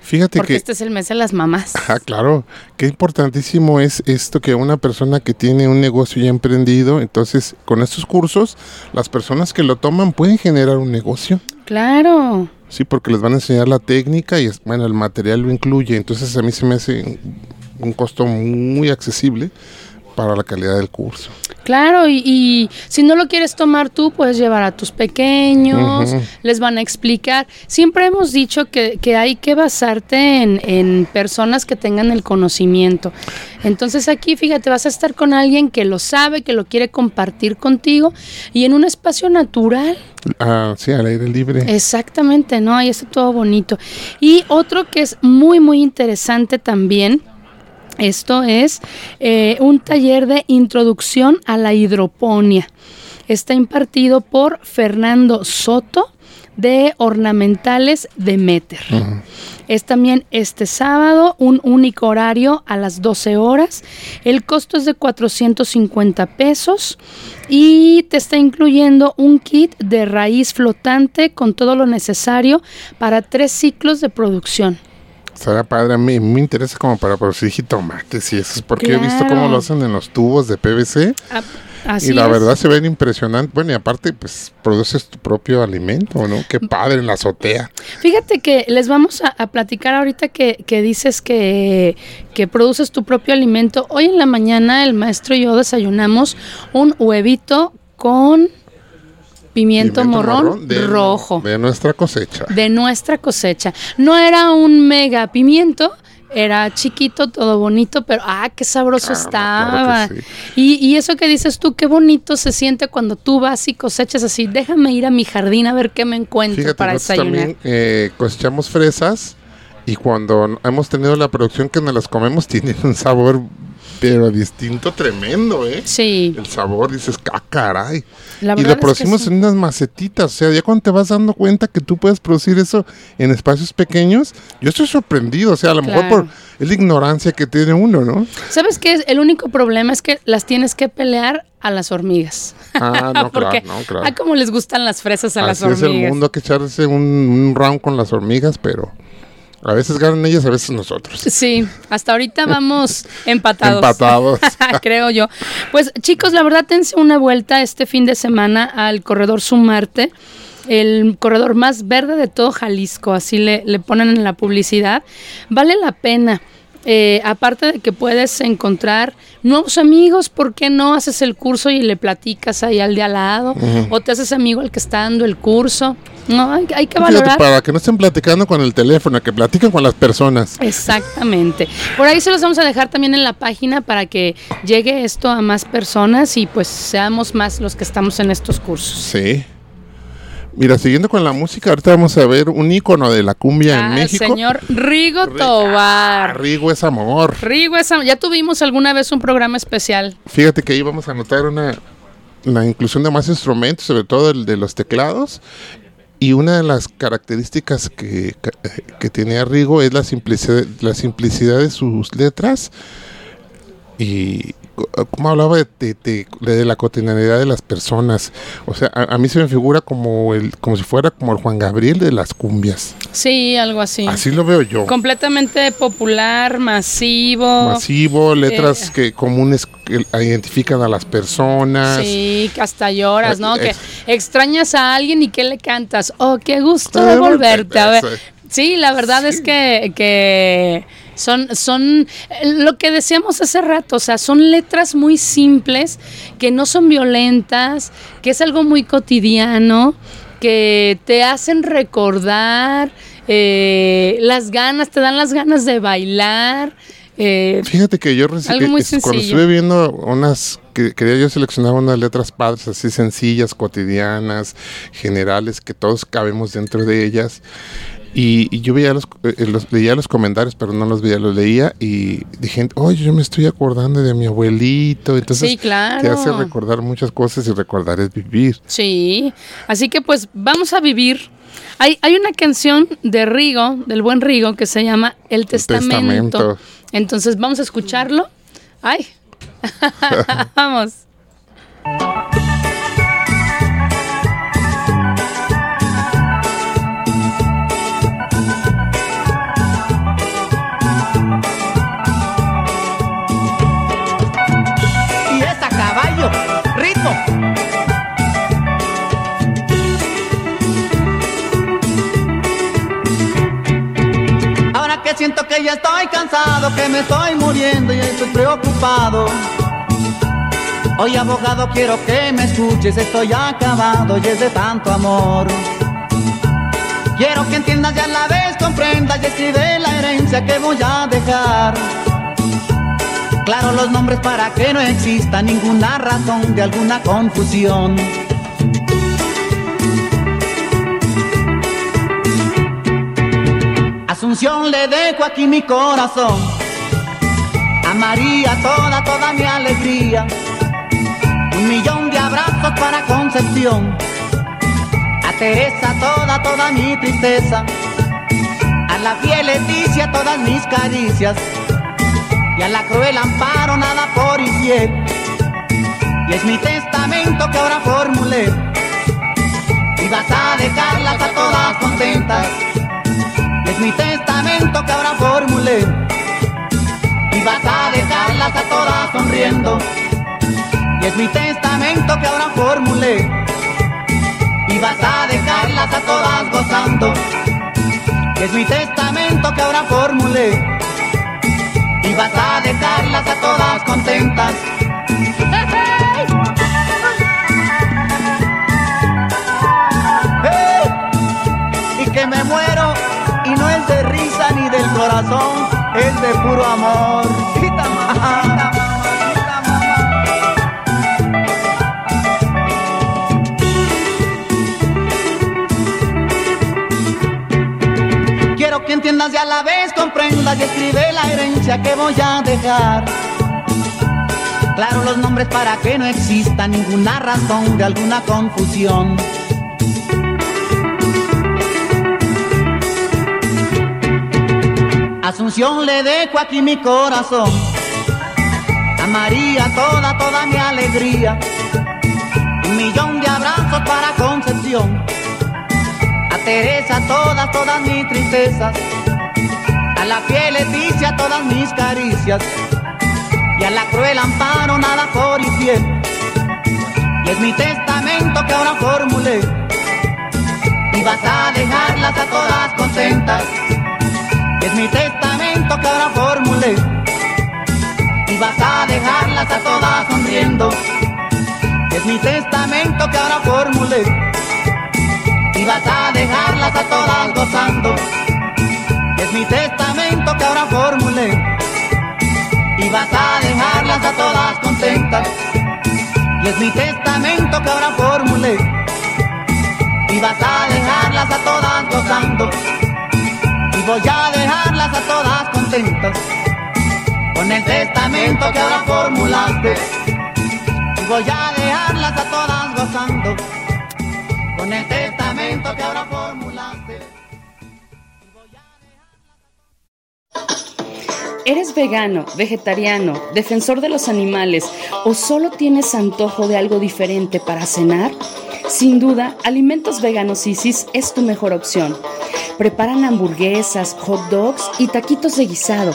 Fíjate Porque que este es el mes de las mamás. Ah, claro. Qué importantísimo es esto que una persona que tiene un negocio ya emprendido, entonces con estos cursos, las personas que lo toman pueden generar un negocio. Claro. Sí, porque les van a enseñar la técnica y bueno, el material lo incluye. Entonces a mí se me hace un costo muy accesible para la calidad del curso. Claro, y, y si no lo quieres tomar tú, puedes llevar a tus pequeños, les van a explicar. Siempre hemos dicho que, que hay que basarte en, en personas que tengan el conocimiento. Entonces aquí, fíjate, vas a estar con alguien que lo sabe, que lo quiere compartir contigo y en un espacio natural. Ah, sí, al aire libre. Exactamente, ¿no? Ahí está todo bonito. Y otro que es muy, muy interesante también. Esto es eh, un taller de introducción a la hidroponía. Está impartido por Fernando Soto de Ornamentales de Meter. Es también este sábado un único horario a las 12 horas. El costo es de 450 pesos y te está incluyendo un kit de raíz flotante con todo lo necesario para tres ciclos de producción. Será padre, a mí me interesa como para producir jitomates y eso es porque he visto cómo lo hacen en los tubos de PVC Ah, Así y la es. verdad se ven impresionantes. Bueno, y aparte pues produces tu propio alimento, ¿no? Qué padre en la azotea. Fíjate que les vamos a, a platicar ahorita que, que dices que, que produces tu propio alimento. Hoy en la mañana el maestro y yo desayunamos un huevito con pimiento, morrón, de, rojo De nuestra cosecha. de nuestra cosecha. No era un mega pimiento, era chiquito, todo bonito, pero ah, qué sabroso estaba. claro que sí. y, y eso que dices tú, qué bonito se siente cuando tú vas y cosechas así. Déjame ir a mi jardín a ver qué me encuentro Fíjate, para nosotros desayunar. también eh, cosechamos fresas y cuando hemos tenido la producción que nos las comemos tienen un sabor pero distinto tremendo, ¿eh? Sí. El sabor, dices, ah, caray. La y es lo producimos sí. en unas macetitas, o sea, ya cuando te vas dando cuenta que tú puedes producir eso en espacios pequeños, yo estoy sorprendido, o sea, a lo mejor por es la ignorancia que tiene uno, ¿no? ¿Sabes qué? El único problema es que las tienes que pelear a las hormigas. Ah, no, Porque claro, no, claro. a como les gustan las fresas a Así las es el hormigas. mundo, hay que echarse un, un round con las hormigas, pero a veces ganan ellas, a veces nosotros. Sí, hasta ahorita vamos empatados. Empatados. Creo yo. Pues chicos, la verdad, tense una vuelta este fin de semana al corredor Sumarte, el corredor más verde de todo Jalisco, así le, le ponen en la publicidad. Vale la pena. Eh, aparte de que puedes encontrar nuevos amigos, ¿por qué no haces el curso y le platicas ahí al de al lado? O te haces amigo al que está dando el curso. No, hay, hay que Fíjate, valorar. para que no estén platicando con el teléfono, que platiquen con las personas. Exactamente. Por ahí se los vamos a dejar también en la página para que llegue esto a más personas y pues seamos más los que estamos en estos cursos. Sí. Mira, siguiendo con la música, ahorita vamos a ver un ícono de la cumbia en Ah, México. señor Rigo Ah, Tobar. Rigo es amor. Rigo es am- ya tuvimos alguna vez un programa especial. Fíjate que ahí vamos a notar una la inclusión de más instrumentos, sobre todo el de los teclados. Y una de las características que, que- que tenía Rigo es la simplicidad, la simplicidad de sus letras y co- cómo hablaba de, de- de- de la cotidianidad de las personas. O sea, a, a mí se me figura como el como si fuera como el Juan Gabriel de las cumbias. Sí, algo así. Así lo veo yo. Completamente popular, masivo. Masivo, letras Eh. que comunes que identifican a las personas. Sí, que hasta lloras, ¿no? Eh, Que eh. extrañas a alguien y que le cantas. Oh, qué gusto de volverte a ver. sí. Sí, la verdad es que, que son, son eh, lo que decíamos hace rato, o sea, son letras muy simples, que no son violentas, que es algo muy cotidiano, que te hacen recordar eh, las ganas, te dan las ganas de bailar. eh, Fíjate que yo Algo muy cuando estuve viendo unas, que, quería yo seleccionar unas letras padres así sencillas, cotidianas, generales, que todos cabemos dentro de ellas. Y, y yo veía los, eh, los- leía los comentarios, pero no los veía, los leía y dije, oye, yo me estoy acordando de mi abuelito. Entonces Sí, claro. te hace recordar muchas cosas y recordar es vivir. Sí, así que pues vamos a vivir. Hay, hay una canción de Rigo, del buen Rigo, que se llama El Testamento. Testamento. Entonces vamos a escucharlo. Ay, vamos. Siento que ya estoy cansado, que me estoy muriendo y estoy preocupado. Hoy abogado quiero que me escuches, estoy acabado y es de tanto amor. Quiero que entiendas y a la vez comprendas y escribe la herencia que voy a dejar. Claro los nombres para que no exista ninguna razón de alguna confusión. Asunción le dejo aquí mi corazón. A María toda, toda mi alegría. Un millón de abrazos para Concepción. A Teresa toda, toda mi tristeza. A la fiel Leticia todas mis caricias y a la cruel amparo nada por infiel. Y es mi testamento que ahora formulé. Y vas a dejarlas a todas contentas. Es mi testamento que ahora formulé. Y vas a dejarlas a todas sonriendo. Y es mi testamento que ahora formulé. Y vas a dejarlas a todas gozando. Es mi testamento que ahora formulé y vas a dejarlas a todas contentas. Y que me muero corazón, es de puro amor. Grita, mamá. Quiero que entiendas y a la vez comprendas y escribe la herencia que voy a dejar. Aclaro los nombres para que no exista ninguna razón de alguna confusión. Asunción le dejo aquí mi corazón. A María toda, toda mi alegría. Un millón de abrazos para Concepción. A Teresa todas, todas mis tristezas. A la piel Leticia todas mis caricias. Y a la cruel amparo nada por y fiel. Y es mi testamento que ahora formulé. Y vas a dejarlas a todas contentas. Es mi testamento que ahora formulé. Y vas a dejarlas a todas sonriendo. Es mi testamento que ahora formulé. Y vas a dejarlas a todas gozando. Es mi testamento que ahora formulé. Y vas a dejarlas a todas contentas. Y es mi testamento que ahora formulé. Y vas a dejarlas a todas gozando y voy a dejarlas a todas con el testamento que ahora formulaste voy a dejarlas a todas gozando. Con el testamento que ahora formulaste ¿Eres vegano, vegetariano, defensor de los animales o solo tienes antojo de algo diferente para cenar? Sin duda, Alimentos Veganos Isis es tu mejor opción. Preparan hamburguesas, hot dogs y taquitos de guisado.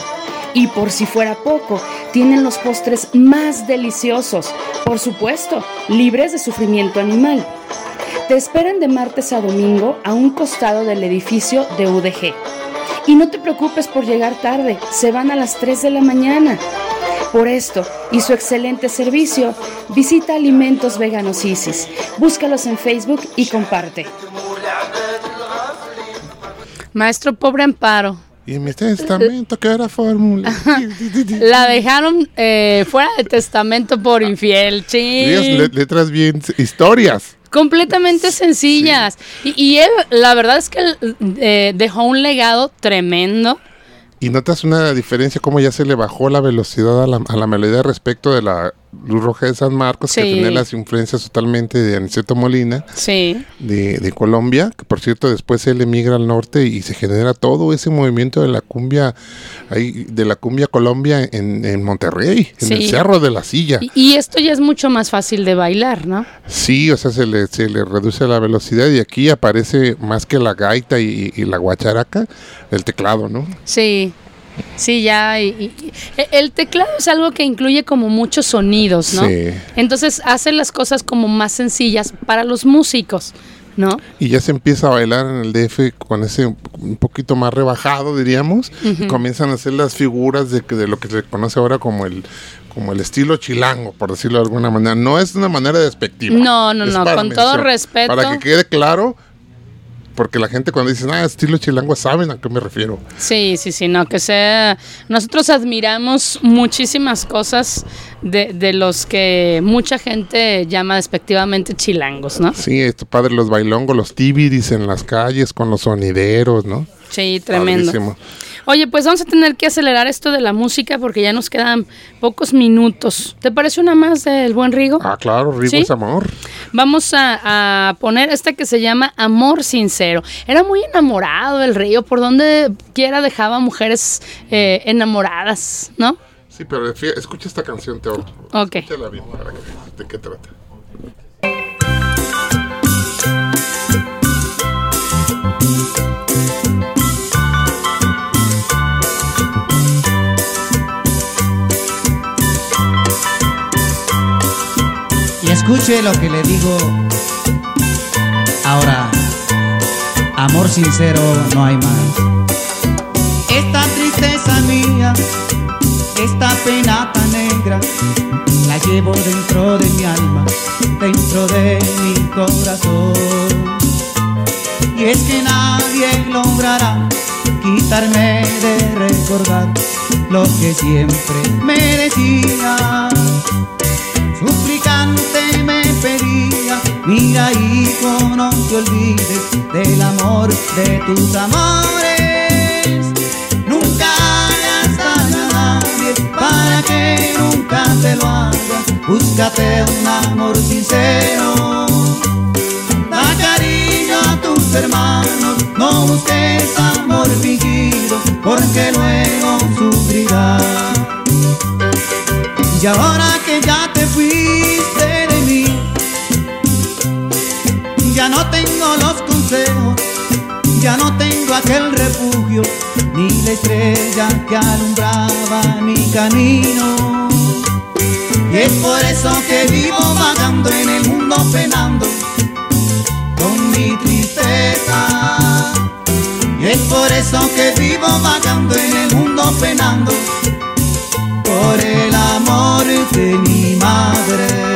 Y por si fuera poco, tienen los postres más deliciosos, por supuesto, libres de sufrimiento animal. Te esperan de martes a domingo a un costado del edificio de UDG. Y no te preocupes por llegar tarde, se van a las 3 de la mañana. Por esto y su excelente servicio, visita Alimentos Veganos Isis. Búscalos en Facebook y comparte. Maestro pobre Amparo. Y en mi testamento que era fórmula. La dejaron eh, fuera de testamento por infiel, le- letras bien, historias. Completamente sencillas. Y, y él, la verdad es que él, eh, dejó un legado tremendo. Y notas una diferencia, como ya se le bajó la velocidad a la, a la melodía respecto de la Luz Roja de San Marcos, que tenía las influencias totalmente de Aniceto Molina, Sí. de, de Colombia, que por cierto después él emigra al norte y se genera todo ese movimiento de la cumbia, ahí, de la cumbia Colombia en, en Monterrey, en el. Cerro de la Silla. Y, y esto ya es mucho más fácil de bailar, ¿no? Sí, o sea, se le, se le reduce la velocidad y aquí aparece más que la gaita y, y la guacharaca, el teclado, ¿no? Sí. Sí, ya. y- y- el teclado es algo que incluye como muchos sonidos, ¿no? Sí. Entonces hace las cosas como más sencillas para los músicos, ¿no? Y ya se empieza a bailar en el DF con ese un poquito más rebajado, diríamos. y comienzan a hacer las figuras de, de lo que se conoce ahora como el como el estilo chilango, por decirlo de alguna manera. No es una manera despectiva. No, no, no, con todo respeto. Para que quede claro, porque la gente cuando dice, ah, estilo chilango, saben a qué me refiero. Sí, sí, sí, no, que sea... Nosotros admiramos muchísimas cosas de, de los que mucha gente llama despectivamente chilangos, ¿no? Sí, esto padre, los bailongos, los tibiris en las calles con los sonideros, ¿no? Sí, tremendo. Padrísimo. Oye, pues vamos a tener que acelerar esto de la música porque ya nos quedan pocos minutos. ¿Te parece una más del buen Rigo? Ah, claro, Rigo ¿Sí? es amor. Vamos a, a poner esta que se llama Amor Sincero. Era muy enamorado el río, por donde quiera dejaba mujeres eh, enamoradas, ¿no? Sí, pero escucha esta canción, Teo. Ok. Escúchala bien para que de qué trata. Escuche lo que le digo. Ahora, amor sincero no hay más. Esta tristeza mía, esta pena tan negra, la llevo dentro de mi alma, dentro de mi corazón. Y es que nadie logrará quitarme de recordar lo que siempre me decía me pedía, mira hijo, no te olvides del amor de tus amores. Nunca hagas daño a nadie para que nunca te lo haga. búscate un amor sincero. Da cariño a tus hermanos, no busques amor fingido, porque luego sufrirás. Y ahora que ya te fuiste ya no tengo los consejos, ya no tengo aquel refugio, ni la estrella que alumbraba mi camino. Y es por eso que vivo vagando en el mundo penando con mi tristeza. Y es por eso que vivo vagando en el mundo penando por el amor de mi madre.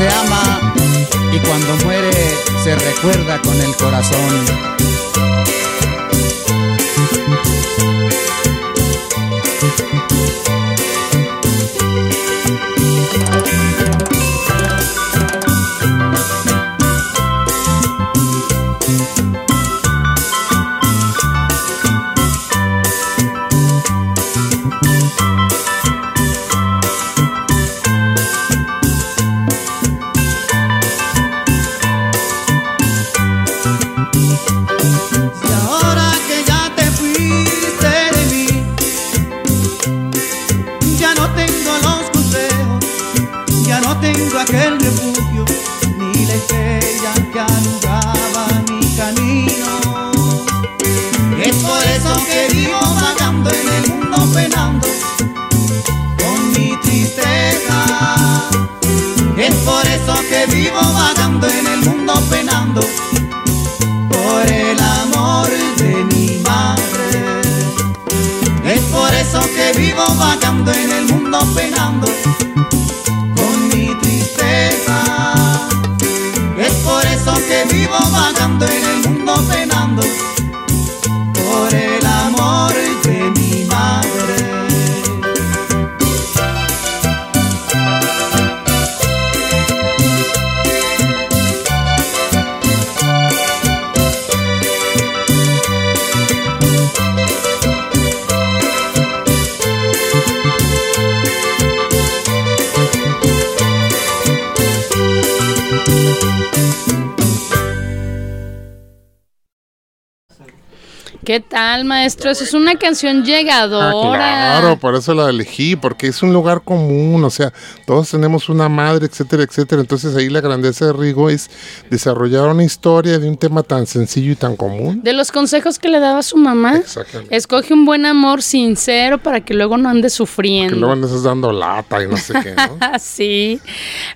Se ama y cuando muere se recuerda con el corazón. Tal, maestro? Eso es una canción Ah, llegadora. claro, por eso la elegí, porque es un lugar común, o sea, todos tenemos una madre, etcétera, etcétera. Entonces ahí la grandeza de Rigo es desarrollar una historia de un tema tan sencillo y tan común. De los consejos que le daba su mamá, Exactamente. escoge un buen amor sincero para que luego no ande Que sufriendo. luego andas dando lata y no sé qué, ¿no? Ah, sí.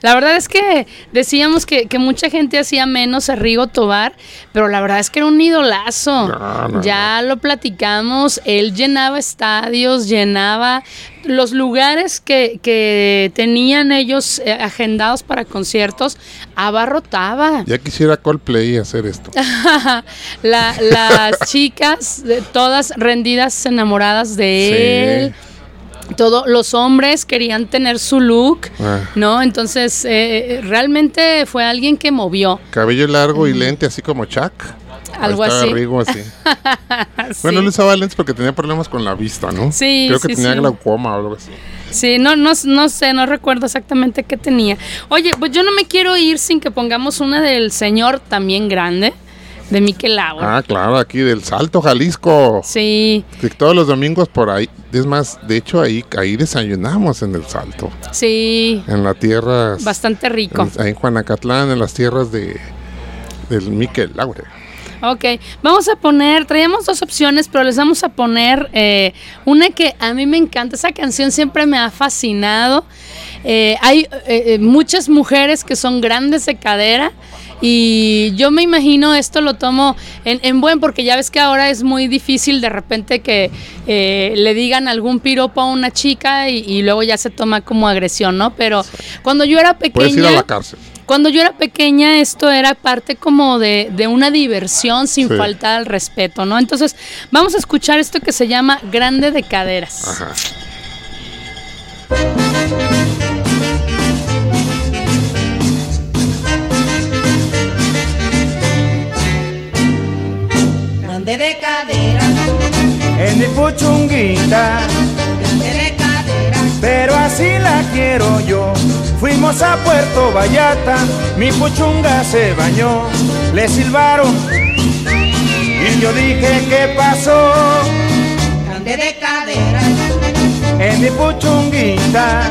La verdad es que decíamos que, que mucha gente hacía menos a Rigo Tobar, pero la verdad es que era un idolazo. No, no, ya lo platicamos, él llenaba estadios, llenaba los lugares que, que tenían ellos eh, agendados para conciertos, abarrotaba. Ya quisiera Coldplay hacer esto. La- las chicas, de- todas rendidas, enamoradas de él. Todos los hombres querían tener su look, Ah. ¿no? Entonces, eh, realmente fue alguien que movió. Cabello largo y lente, así como Chuck. Algo así. Rigo así. Sí. Bueno, él usaba lentes porque tenía problemas con la vista, ¿no? Sí, Creo que sí, tenía sí. glaucoma o algo así. Sí, no, no, no sé, no recuerdo exactamente qué tenía. Oye, pues yo no me quiero ir sin que pongamos una del señor también grande, de Mikel Laura. Ah, claro, aquí del Salto, Jalisco. Sí, Que todos los domingos por ahí. Es más, de hecho, ahí, ahí desayunamos en el Salto. sí, En la tierra. bastante rico. en- ahí en Juanacatlán, en las tierras de del Miquel Laure. Ok, vamos a poner, traíamos dos opciones, pero les vamos a poner eh, una que a mí me encanta, esa canción siempre me ha fascinado. Eh, hay eh, eh, muchas mujeres que son grandes de cadera y yo me imagino esto lo tomo en, en buen, porque ya ves que ahora es muy difícil de repente que eh, le digan algún piropo a una chica y, y luego ya se toma como agresión, ¿no? Pero cuando yo era pequeña... Puedes ir a la cárcel. Cuando yo era pequeña, esto era parte como de, de una diversión sin Sí. faltar al respeto, ¿no? Entonces, vamos a escuchar esto que se llama Grande de Caderas. Ajá. grande puchunguita, grande de cadera, pero así la quiero yo. Fuimos a Puerto Vallarta, mi puchunga se bañó, le silbaron y yo dije ¿qué pasó? grande de cadera, En mi puchunguita,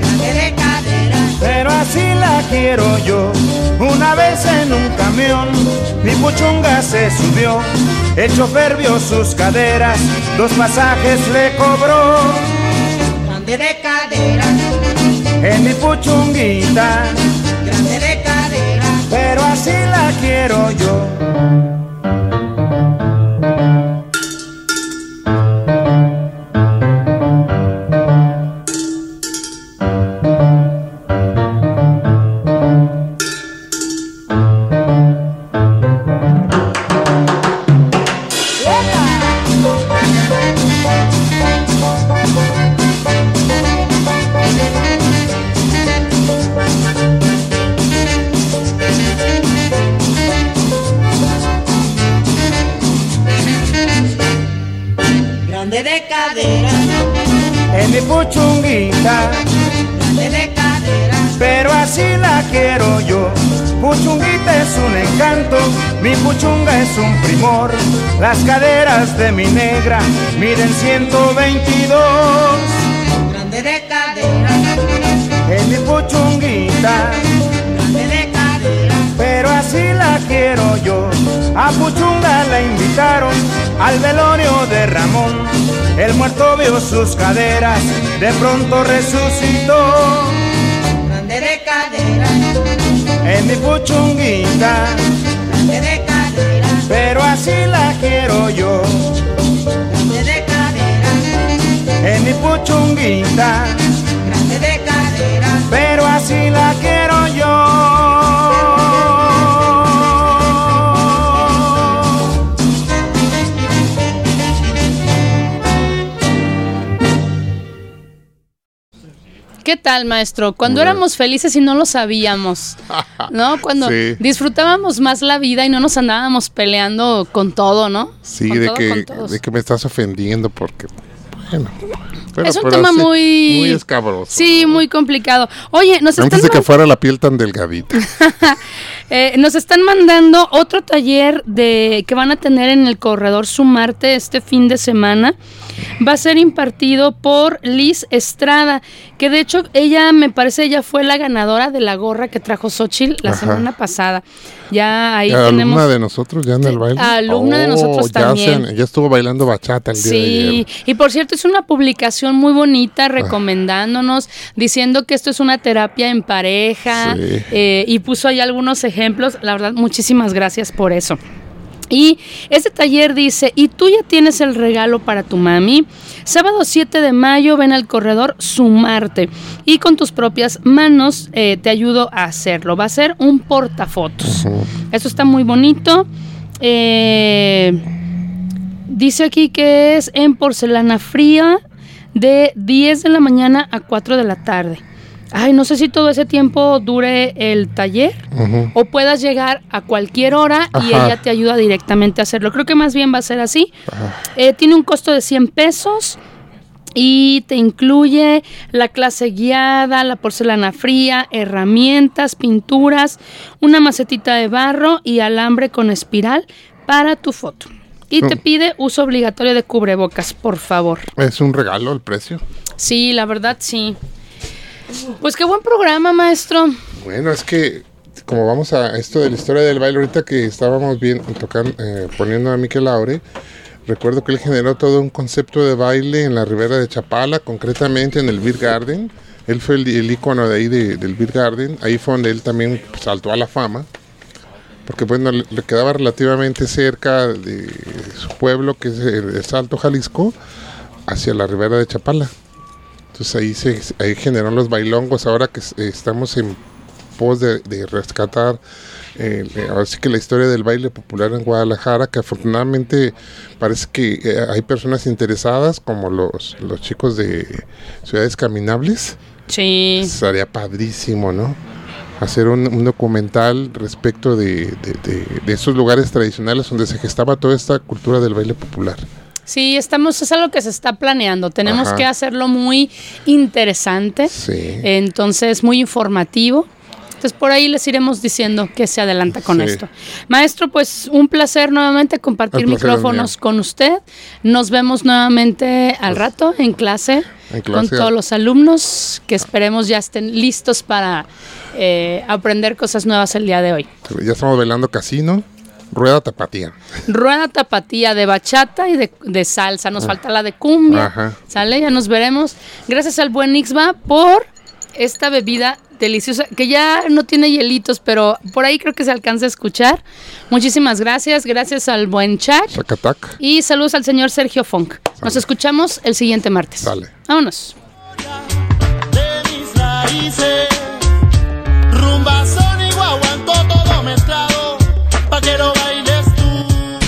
grande de cadera, pero así la quiero yo. Una vez en un camión, mi puchunga se subió, el chofer vio sus caderas, dos pasajes le cobró. Puchunguita, grande de cadera, pero así la quiero yo. Las caderas de mi negra miden 122. grande de cadera, En mi puchunguita, grande de cadera, pero así la quiero yo. A Puchunga la invitaron al velorio de Ramón. El muerto vio sus caderas, de pronto resucitó. grande de cadera, En mi puchunguita, pero así la quiero yo. grande de cadera, En mi puchunguita, grande de cadera, pero así la quiero yo. ¿Qué tal, maestro? Cuando éramos felices y no lo sabíamos, ¿no? Cuando Sí. disfrutábamos más la vida y no nos andábamos peleando con todo, ¿no? Sí, Con de todo, que, de que me estás ofendiendo porque, bueno. pero- es un tema sí, muy... Muy escabroso. Sí, muy complicado. Oye, nos Antes están, de que fuera la piel tan delgadita. eh, nos están mandando otro taller de que van a tener en el corredor Sumarte este fin de semana. Va a ser impartido por Liz Estrada, que de hecho ella, me parece, ella fue la ganadora de la gorra que trajo Xochitl la Ajá. semana pasada. Ya ahí alumna tenemos... de nosotros ya en el baile. alumna de nosotros ya también. se- ya estuvo bailando bachata el día de Sí, ayer. y por cierto es una publicación muy bonita recomendándonos, diciendo que esto es una terapia en pareja Sí. eh, y puso ahí algunos ejemplos. La verdad, muchísimas gracias por eso. Y este taller dice, y tú ya tienes el regalo para tu mami. Sábado 7 de mayo ven al corredor Sumarte y con tus propias manos eh, te ayudo a hacerlo. Va a ser un portafotos. Eso está muy bonito. Eh, dice aquí que es en porcelana fría de 10 de la mañana a 4 de la tarde. Ay, no sé si todo ese tiempo dure el taller o puedas llegar a cualquier hora y ella te ayuda directamente a hacerlo. Creo que más bien va a ser así. Eh, tiene un costo de 100 pesos y te incluye la clase guiada, la porcelana fría, herramientas, pinturas, una macetita de barro y alambre con espiral para tu foto. Y te Mm. pide uso obligatorio de cubrebocas, por favor. Es un regalo el precio. Sí, la verdad sí. Pues qué buen programa, maestro. Bueno, es que como vamos a esto de la historia del baile, ahorita que estábamos bien tocando, eh, poniendo a Miquel Laure, recuerdo que él generó todo un concepto de baile en la ribera de Chapala, concretamente en el Beer Garden. Él fue el, el ícono de ahí de- del Beer Garden. Ahí fue donde él también saltó a la fama. Porque bueno, le, quedaba relativamente cerca de su pueblo, que es el Salto, Jalisco, hacia la ribera de Chapala. Entonces ahí se ahí generaron los bailongos. Ahora que es- estamos en pos de, de rescatar eh, eh, ahora sí que la historia del baile popular en Guadalajara, que afortunadamente parece que eh, hay personas interesadas, como los, los chicos de Ciudades Caminables. Sí. Sería padrísimo, ¿no? Hacer un, un documental respecto de, de- de- de esos lugares tradicionales donde se gestaba toda esta cultura del baile popular. Sí, estamos, es algo que se está planeando. Tenemos Ajá. que hacerlo muy interesante. Sí. Entonces, muy informativo. Entonces, por ahí les iremos diciendo que se adelanta con Sí. esto. Maestro, pues un placer nuevamente compartir placer micrófonos con usted. Nos vemos nuevamente al rato en clase, En con todos los alumnos que esperemos ya estén listos para eh, aprender cosas nuevas el día de hoy. Ya estamos bailando casino. Rueda tapatía. Rueda tapatía de bachata y de, de salsa. Nos falta la de cumbia. Ah. Ajá. ¿Sale? Ya nos veremos. Gracias al buen Ixba por esta bebida deliciosa que ya no tiene hielitos, pero por ahí creo que se alcanza a escuchar. Muchísimas gracias. Gracias al buen. Zacatac. Y saludos al señor Sergio Funk. Nos escuchamos el siguiente martes. Sale. Vámonos.